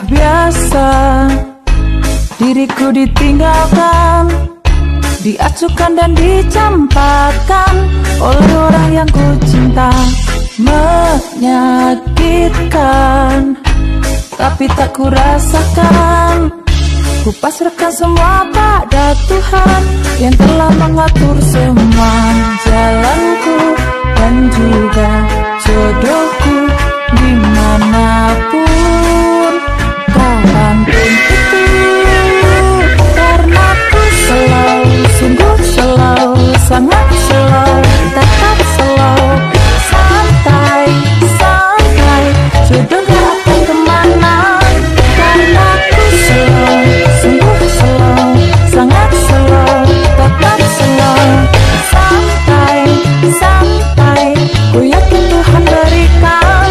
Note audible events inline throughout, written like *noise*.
Sudah biasa Diriku ditinggalkan Diacukan dan dicampakkan Oleh orang yang ku cinta Menyakitkan. Tapi tak ku rasakan Ku pasrahkan semua pada Tuhan Yang telah mengatur semua jalanku Dan juga tetap santai santai. Akan ke mana? Karena sungguh sangat tetap santai santai. Ku yakin Tuhan berikan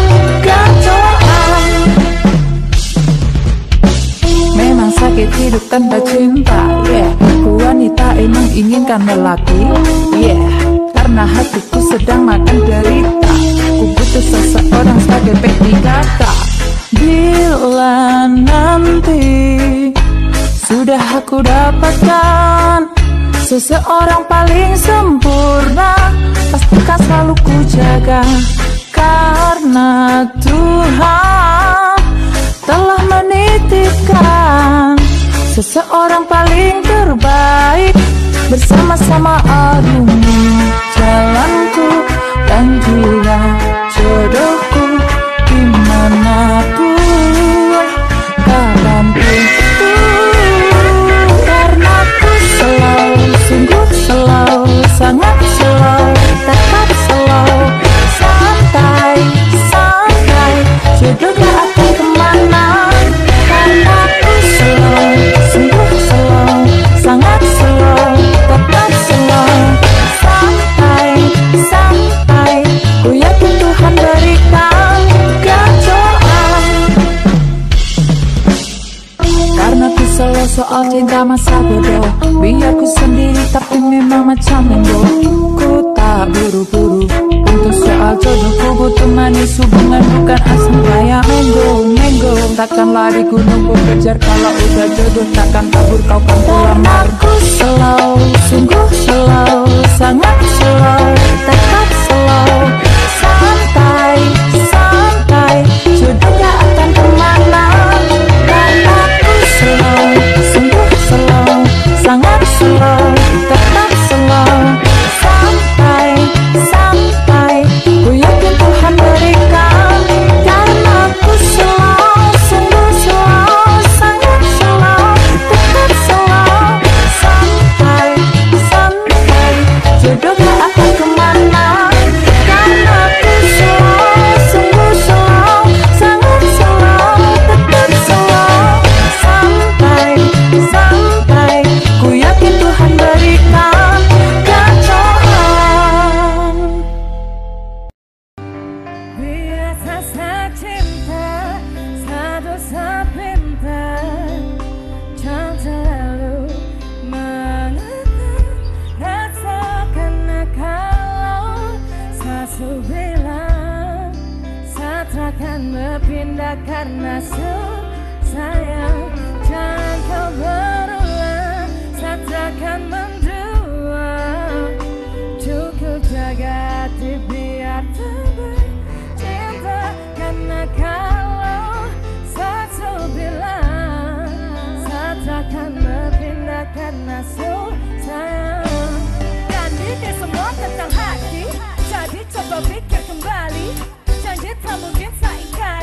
Memang sakit hidup tanpa cinta inginkan lelaki Yeah Karena hatiku sedang makan derita. Ku butuh seseorang sebagai PDKT Bila nanti Sudah aku dapatkan Seseorang paling sempurna Pastikan selalu ku jaga. Karena Tuhan telah menitipkan Seseorang paling terbaik Bersama-sama arungi jalanku Dan juga jodohku Di mana pun soal cinta masa bodoh. Biar ku sendiri tapi memang macam mendo Ku tak buru-buru Untuk soal jodoh. Ku butuh manis hubungan bukan asam kayak menggo Menggo Takkan lari gunung ku kejar. Kalau udah jodoh Takkan kabur kau kan pulang. Aku selalu, sungguh selalu Sangat Pikir kembali. Janji tak mungkin saya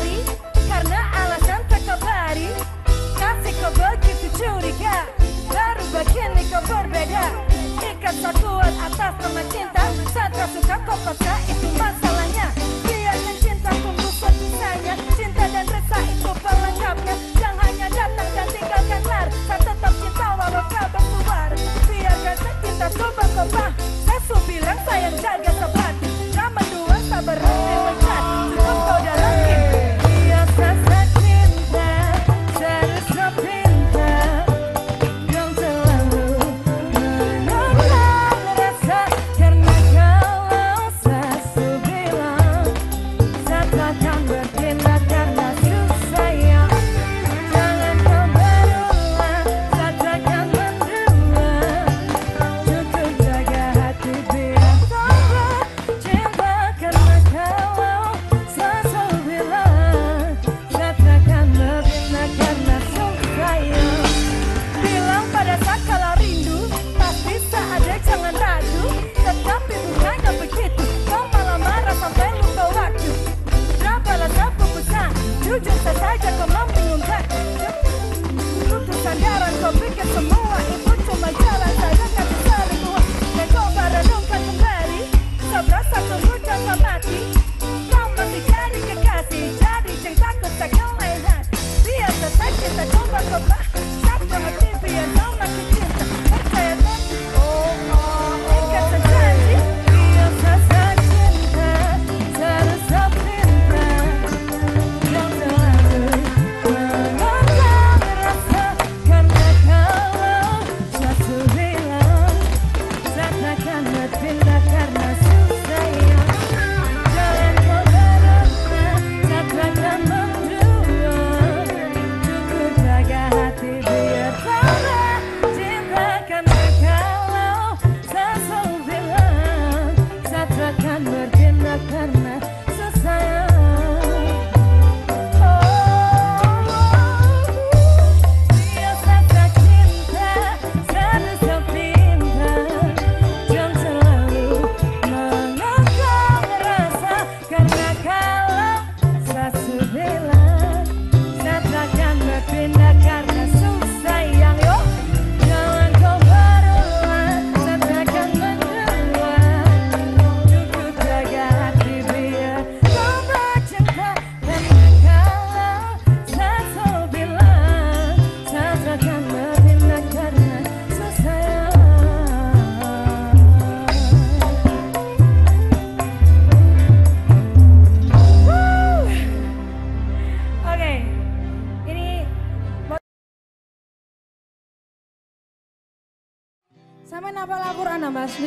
Karena alasan tak kabari Kasih kau begitu curiga. Baru begini kau berbeda. Ikat kuat atas nama cinta. Saat kau suka kau paksa itu masalahnya. Biarkan cinta tumbuh sebisanya Cinta dan rasa itu pelengkapnya. Yang hanya datang dan tinggalkan lar. Saya tetap cinta walau kau bersuara Biarkan cinta coba kebah Saya bilang sayang jaga Nama sabar berhenti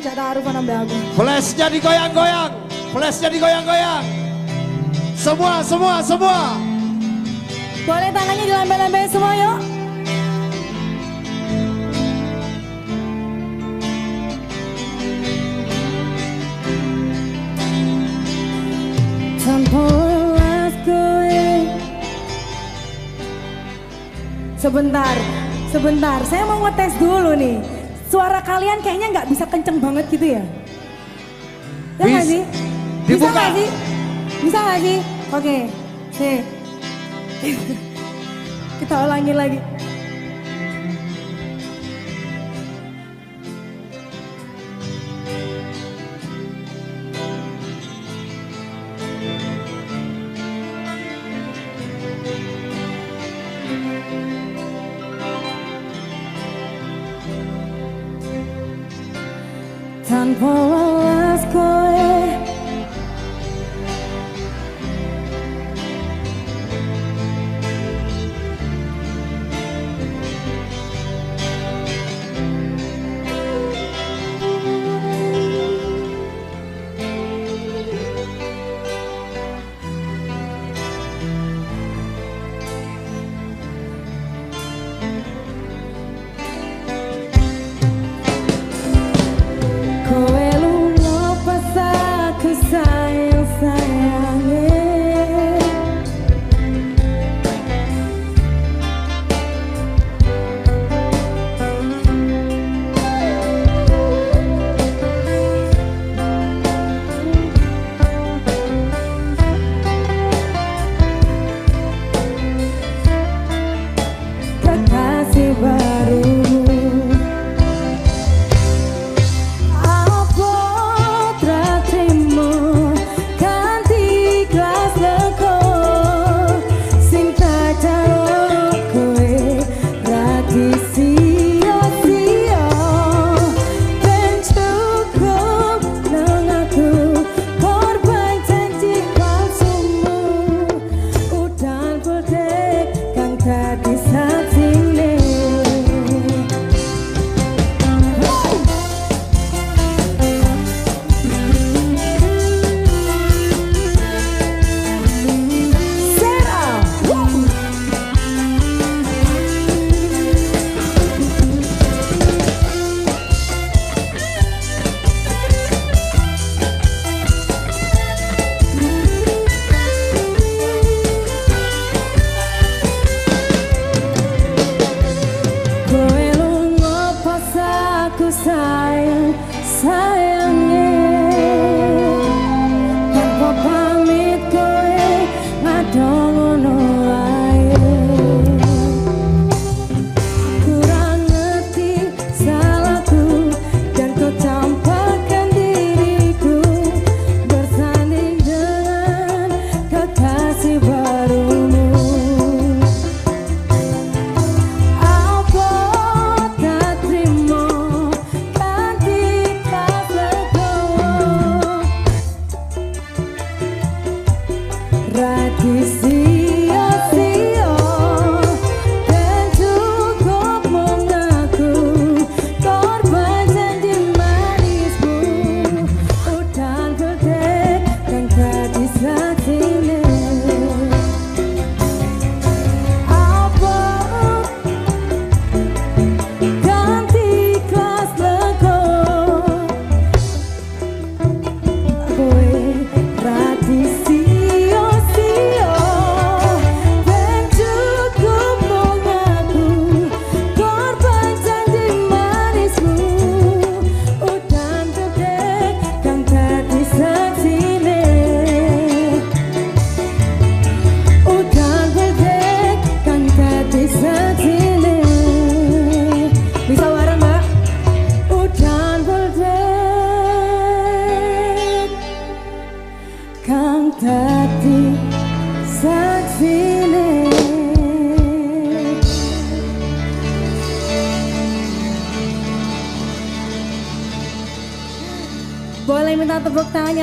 tidak taruh pada aku. Flashnya digoyang-goyang, flashnya digoyang-goyang. Semua, semua, semua. Boleh tangannya dilambai-lambai semua yuk. Sebentar, sebentar. Saya mau ngetes dulu nih. Suara kalian kayaknya nggak bisa kenceng banget gitu ya? Ya nggak sih? Bisa nggak sih? Bisa nggak sih? Oke, okay. *laughs* Kita ulangi lagi.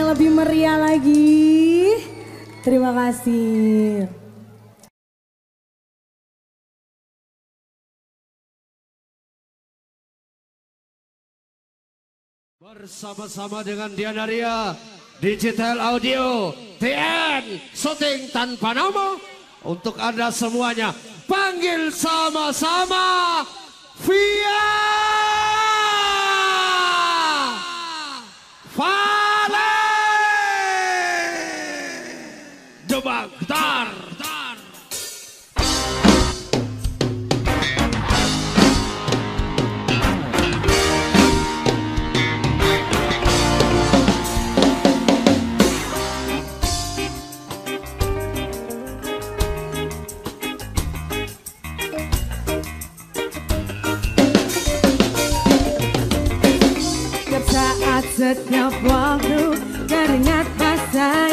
lebih meriah lagi. Terima kasih. Bersama-sama dengan Diana Ria, Digital Audio, TN, Shooting Tanpa Nama. Untuk Anda semuanya, panggil sama-sama Via. setiap waktu keringat basah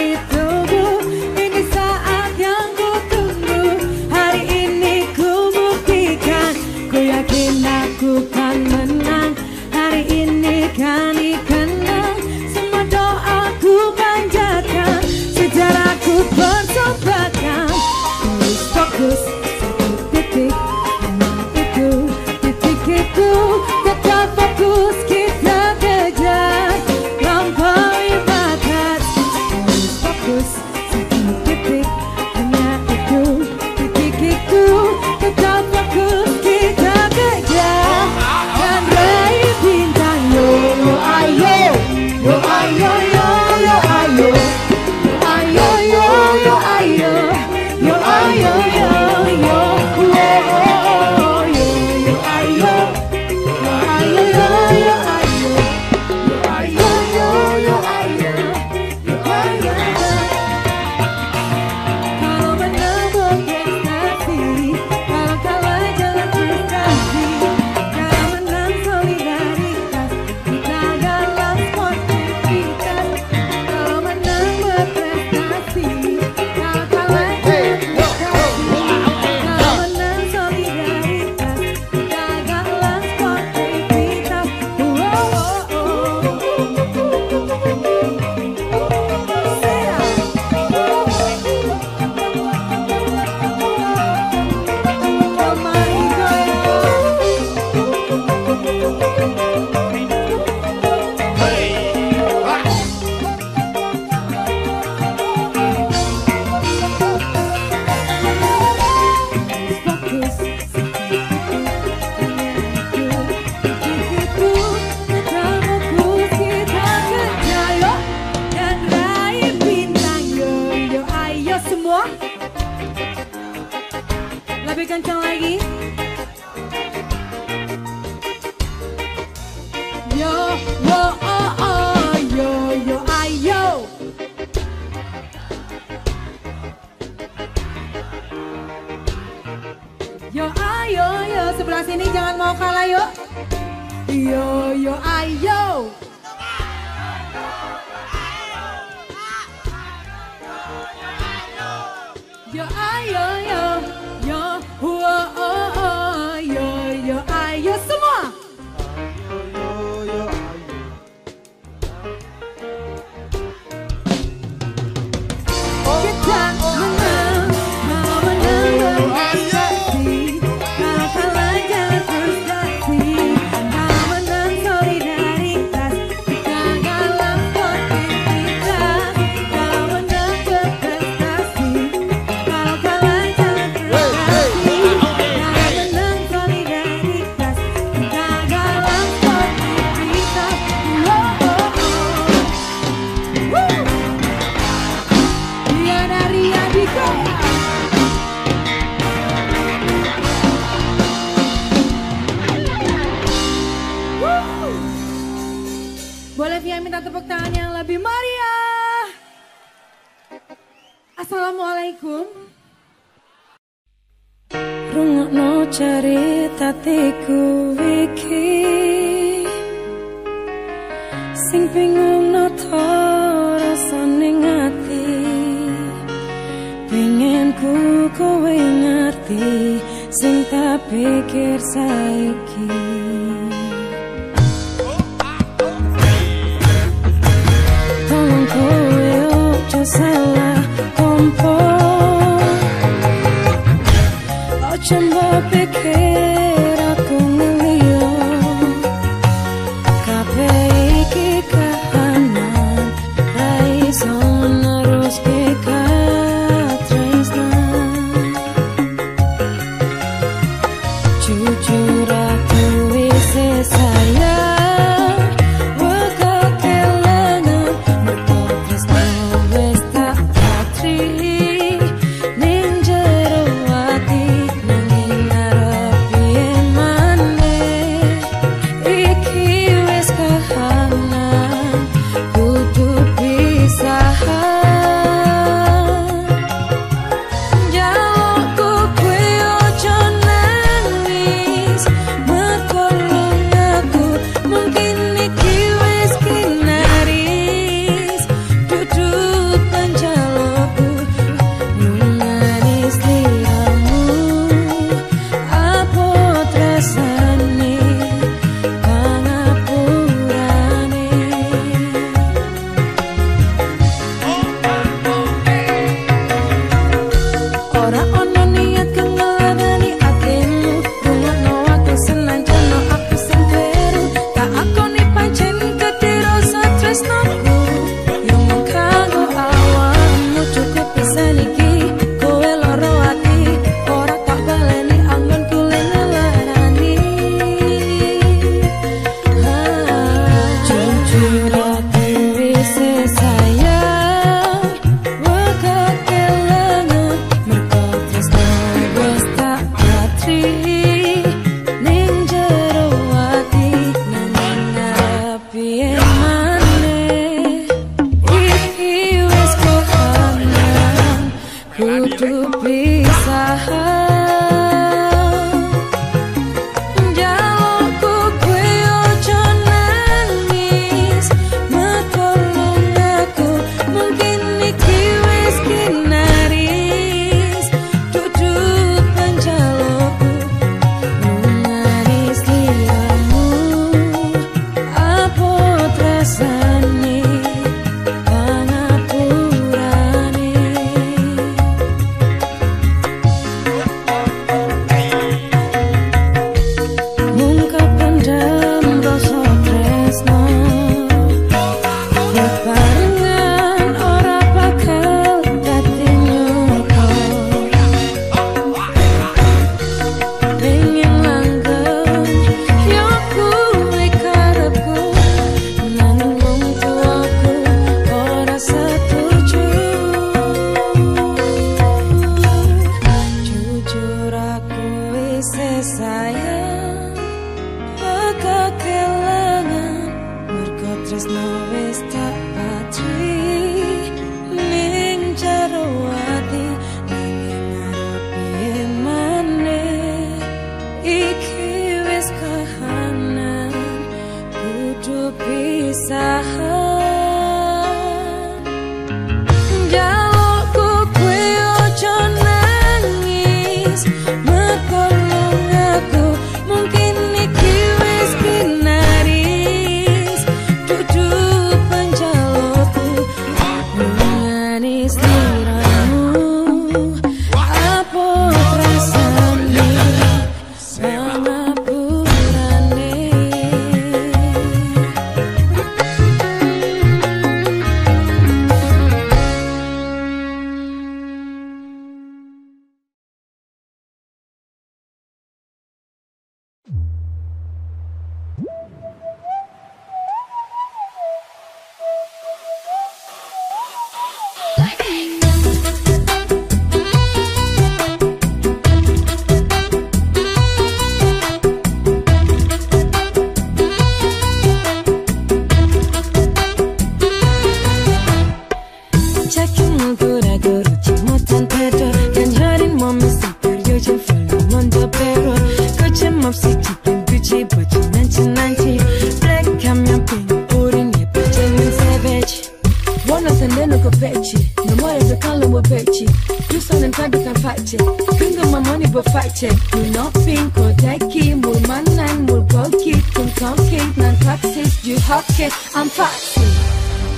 kan fache Kinga my money bo fache You know pink or deki Mul man nan mul goki Kun konki nan taxis You hokke I'm faxi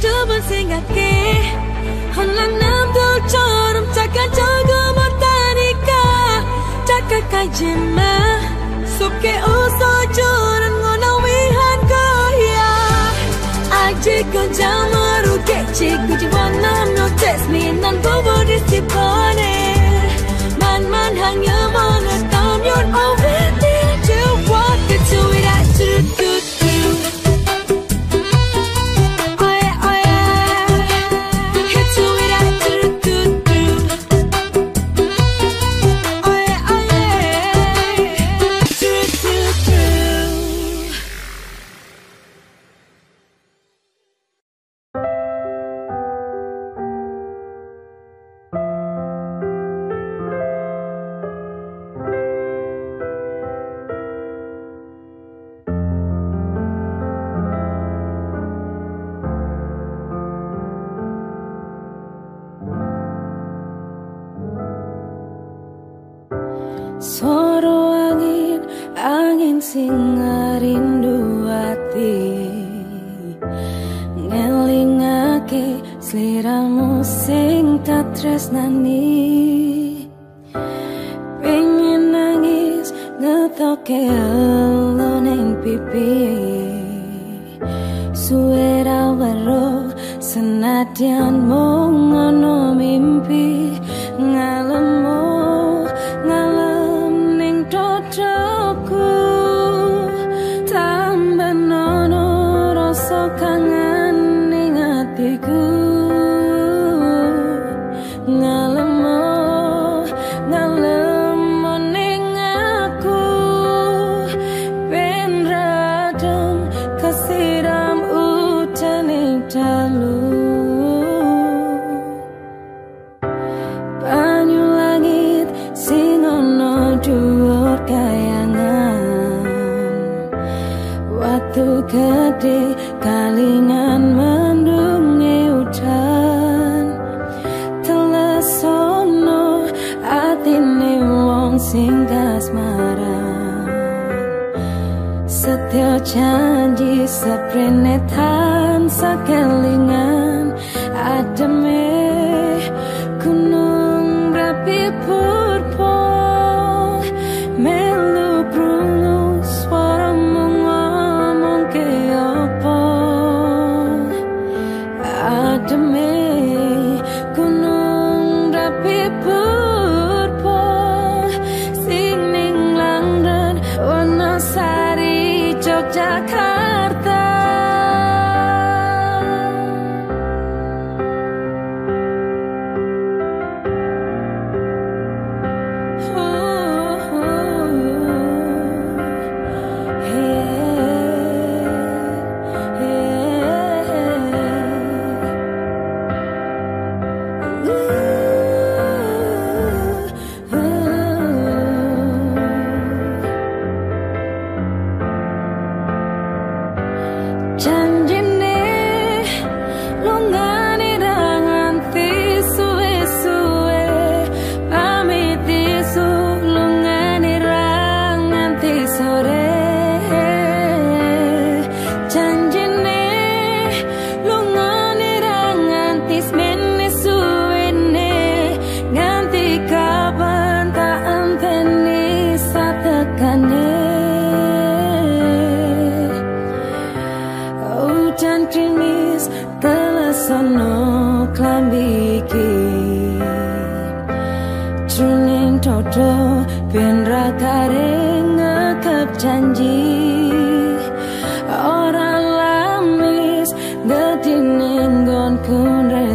두번 생각해 헐랑 남도처럼 잠깐 적어봤다니까 착각하지마 속에 웃어주는 아직은 잘 모르겠지 굳이 원하면 test me 난 구부리지 뻔해 만만한 영혼을 따면 already tak tresnani Pengen nangis ngetoke elo ning pipi Suara waro senadyan mung ono mimpi can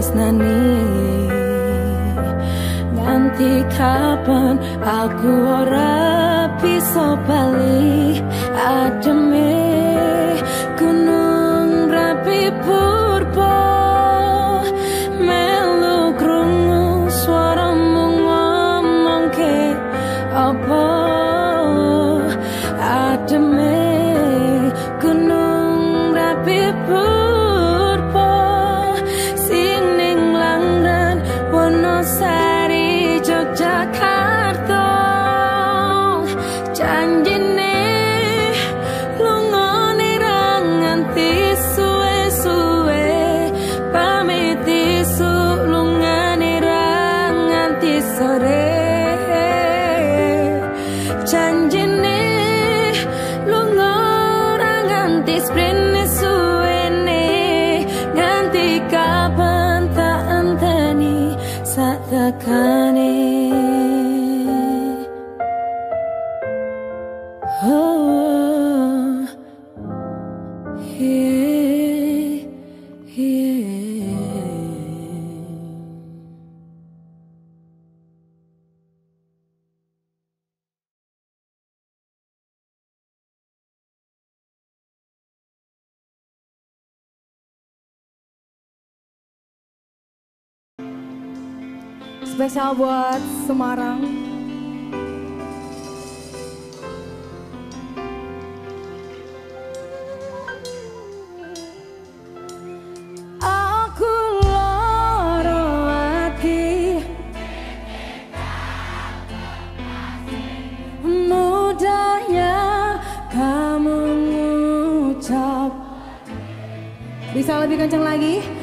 resnani Nanti kapan aku ora bisa bali Ademe gunung rapi purpo Spesial buat Semarang. Aku loro hati Mudahnya kamu ngucap Bisa lebih kencang lagi?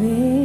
baby.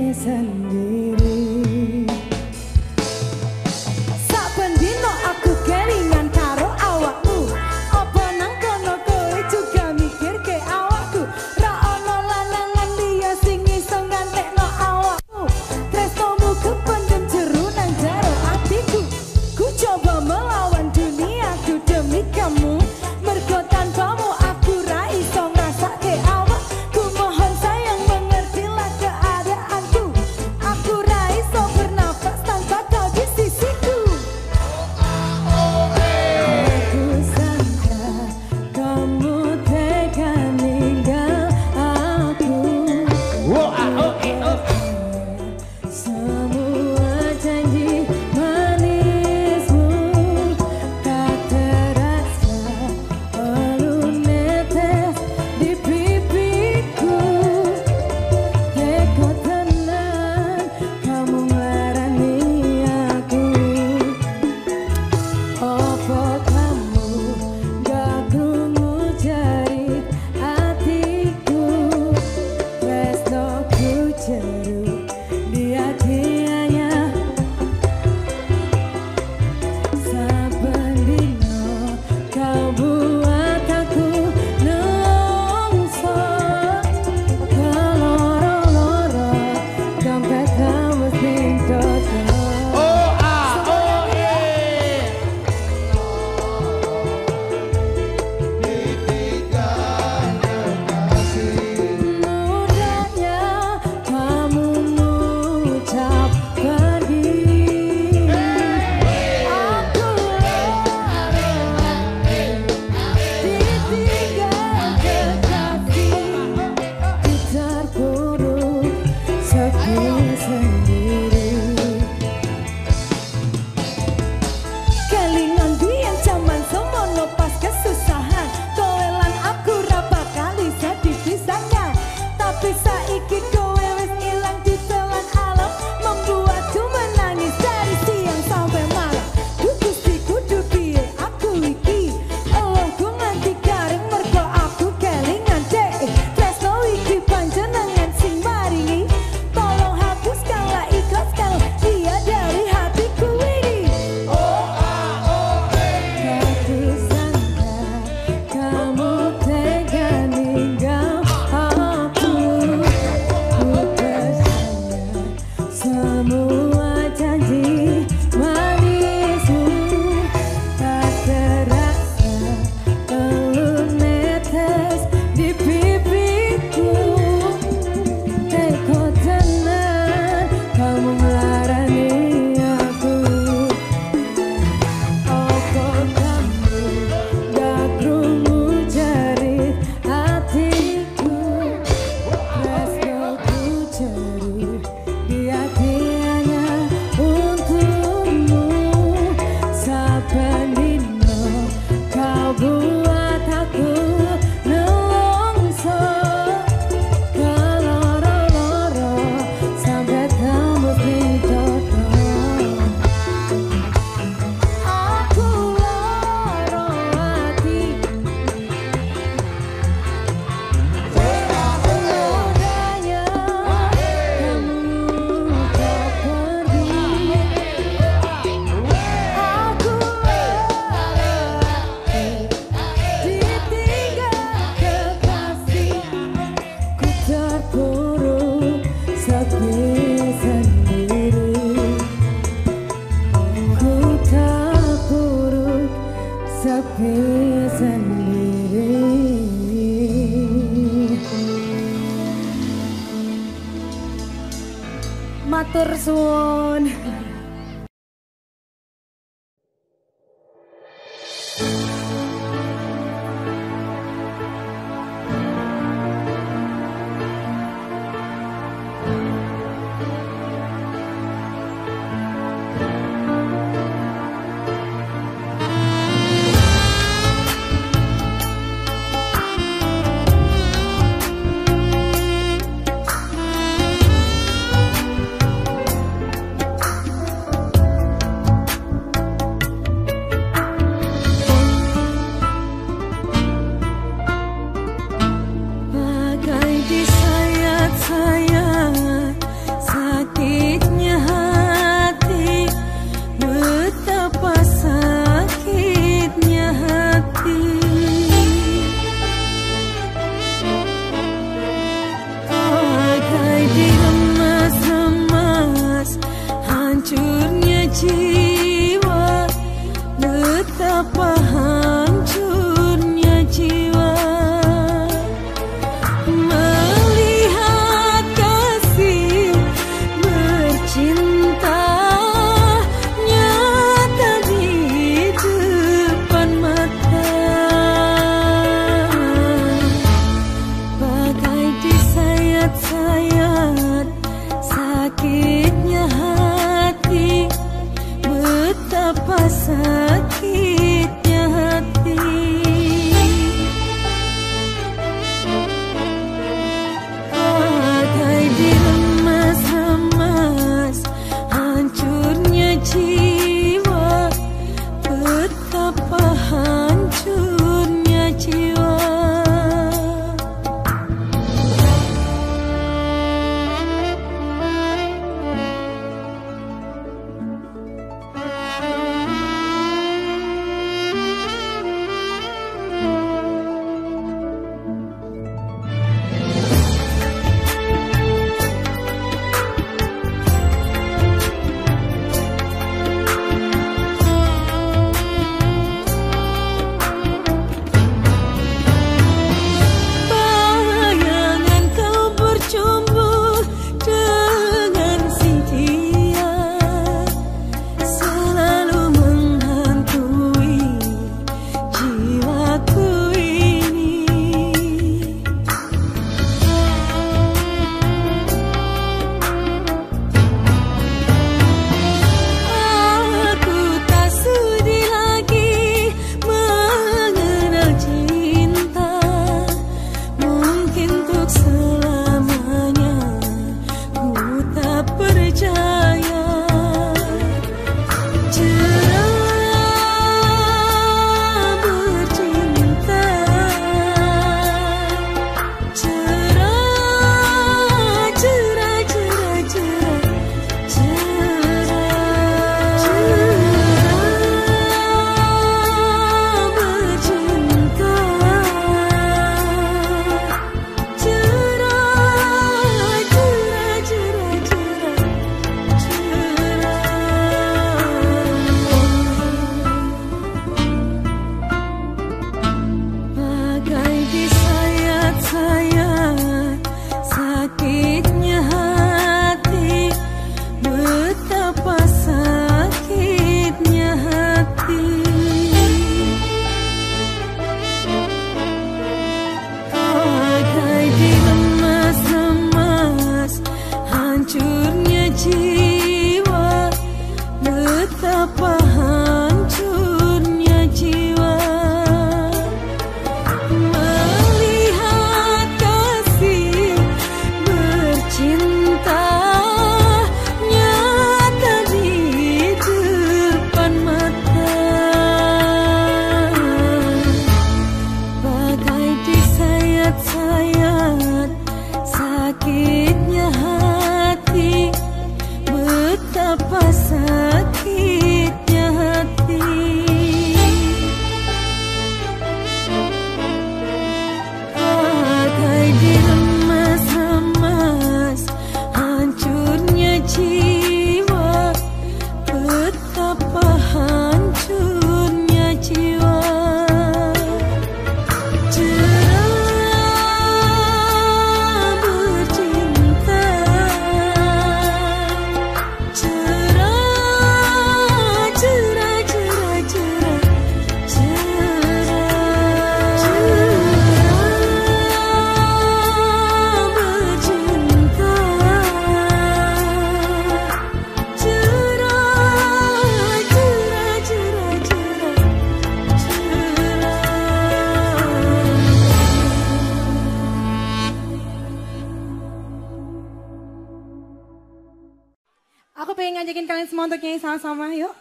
Sama-sama yuk.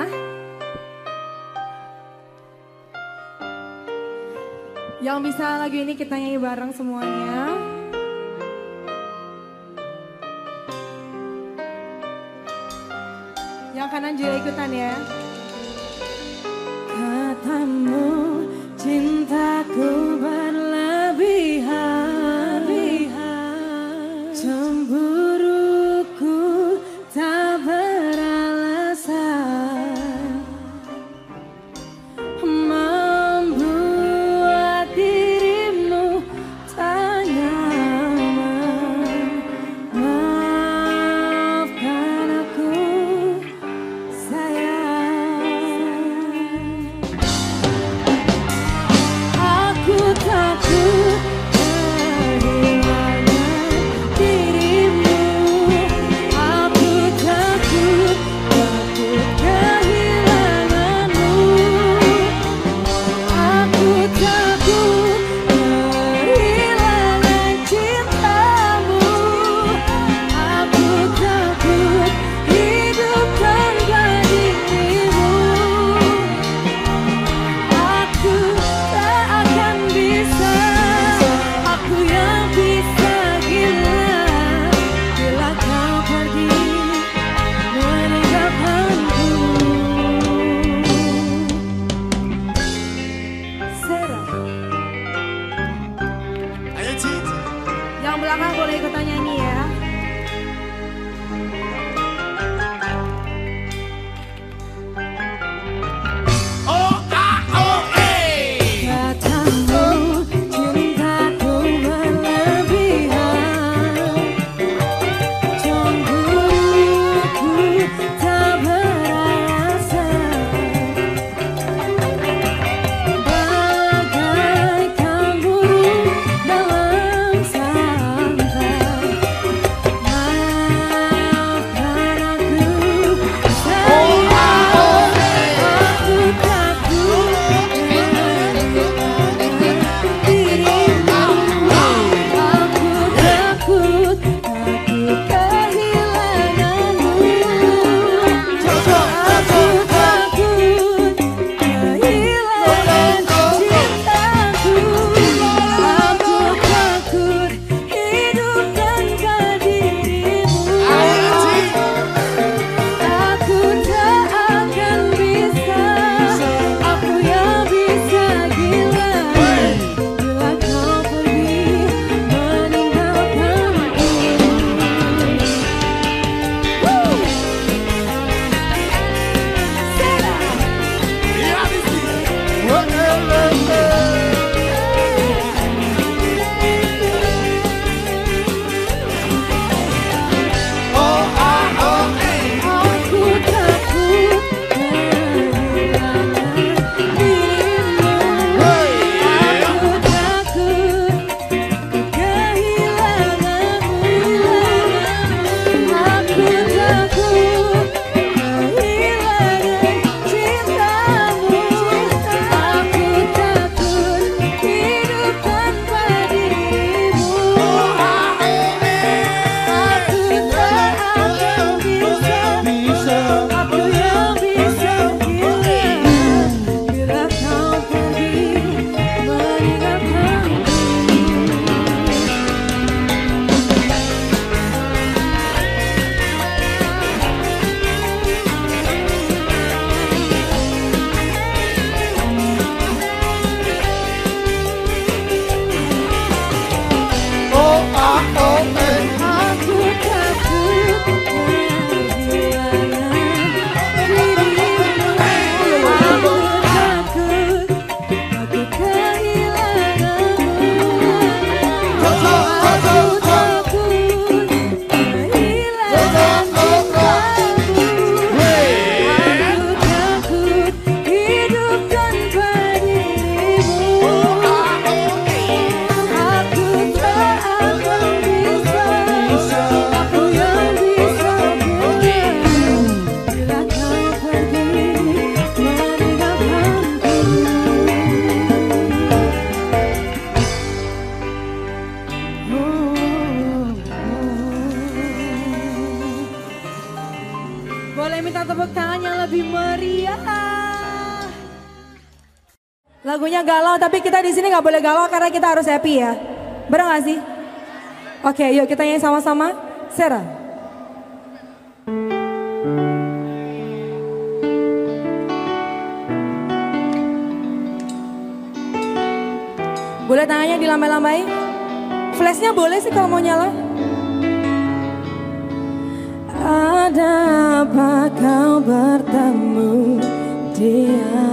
Hah? Yang bisa lagu ini kita nyanyi bareng semuanya. Yang kanan juga ikutan ya. Katamu cintaku tapi kita di sini nggak boleh galau karena kita harus happy ya. Bener gak sih? Oke, yuk kita nyanyi sama-sama. Sarah. Boleh tangannya dilambai-lambai? Flashnya boleh sih kalau mau nyala. Ada apa kau bertemu dia?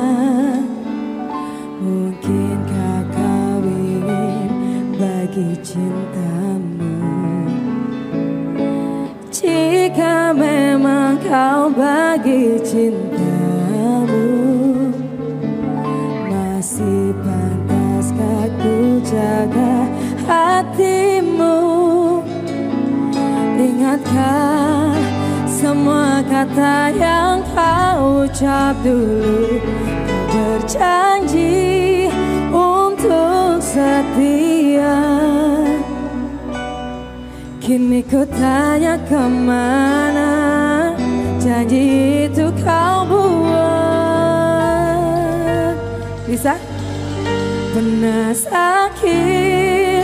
Pantaskah ku jaga hatimu? Ingatkah semua kata yang kau ucap dulu? Kau berjanji untuk setia. Kini ku tanya ke mana? Janji itu kau buat Pernah sakit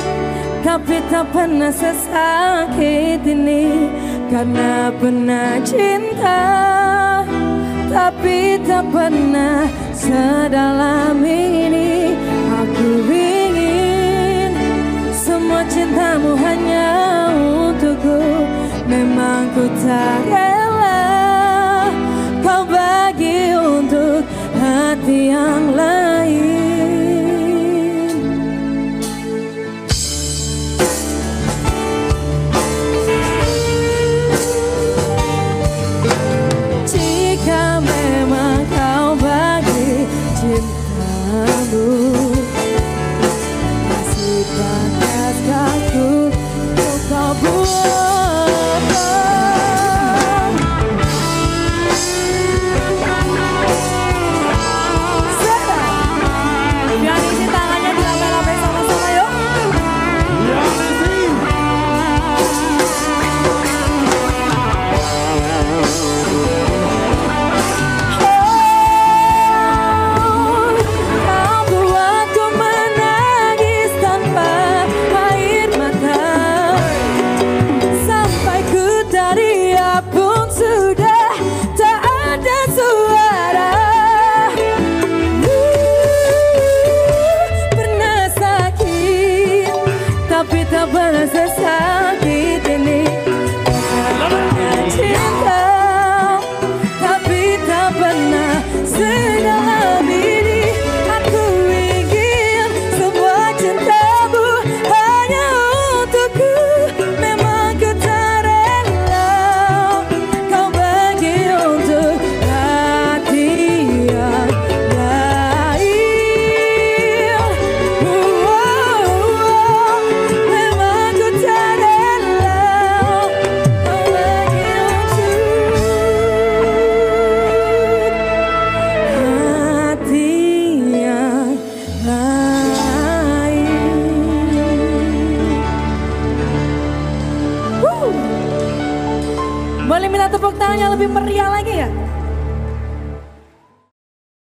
Tapi tak pernah sesakit ini. Karena pernah cinta Tapi tak pernah sedalam ini. Aku ingin semua cintamu hanya untukku. Memang ku tak rela Kau bagi untuk hati yang lain